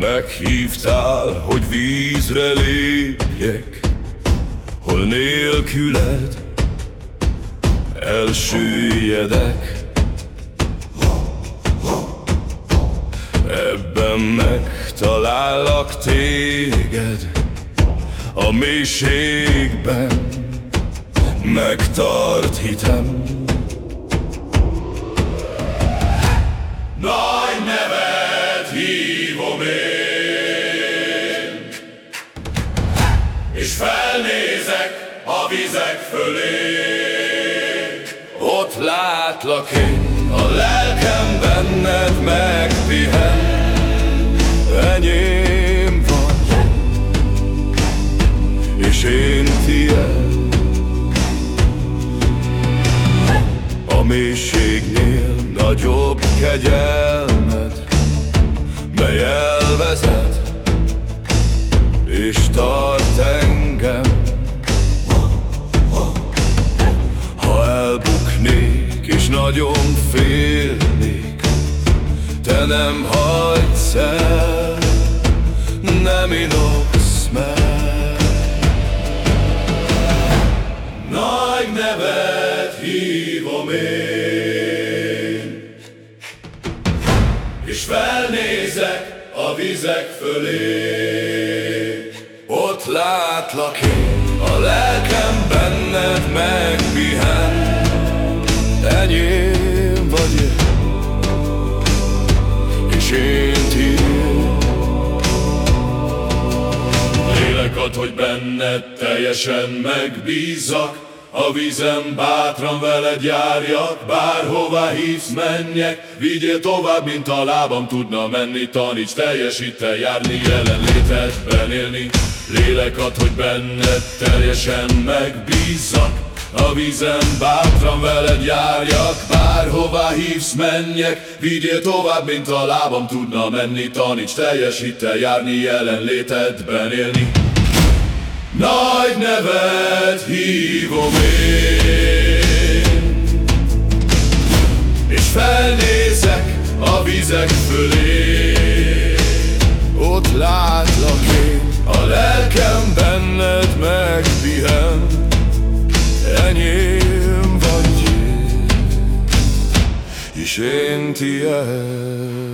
Meghívtál, hogy vízre lépjek, hol nélküled elsüllyedek. Ebben megtalállak téged A mélységben. Megtart hitem. Nagy nevet hívom én És felnézek a vizek fölé. Ott látlak én, a lelkem benned és én tiéd. A mélységnél nagyobb kegyelmed Mely elvezet és tart engem. Ha elbuknék és nagyon félnék Te nem hagysz el, nem inoksz nevet hívom én. És felnézek a vizek fölé. Ott látlak én, a lelkem benned megpihen Enyém vagy én, és én tiéd. Lélek ad, hogy benned teljesen megbízzak a vízem bátran veled járjak, bárhová hívsz menjek. Vigyél tovább, mint a lábam tudna menni Taníts teljesítel járni, jelenlétedben élni. Lélek ad, hogy benned teljesen megbízzak. A vízem bátran veled járjak, bárhová hívsz menjek. Vigyél tovább, mint a lábam tudna menni Taníts teljes hittel járni, jelenlétedben élni nagy nevet hívom én. És felnézek a vizek fölé. Ott látlak én, a lelkem benned megpihen. Enyém vagy én, és én tiéd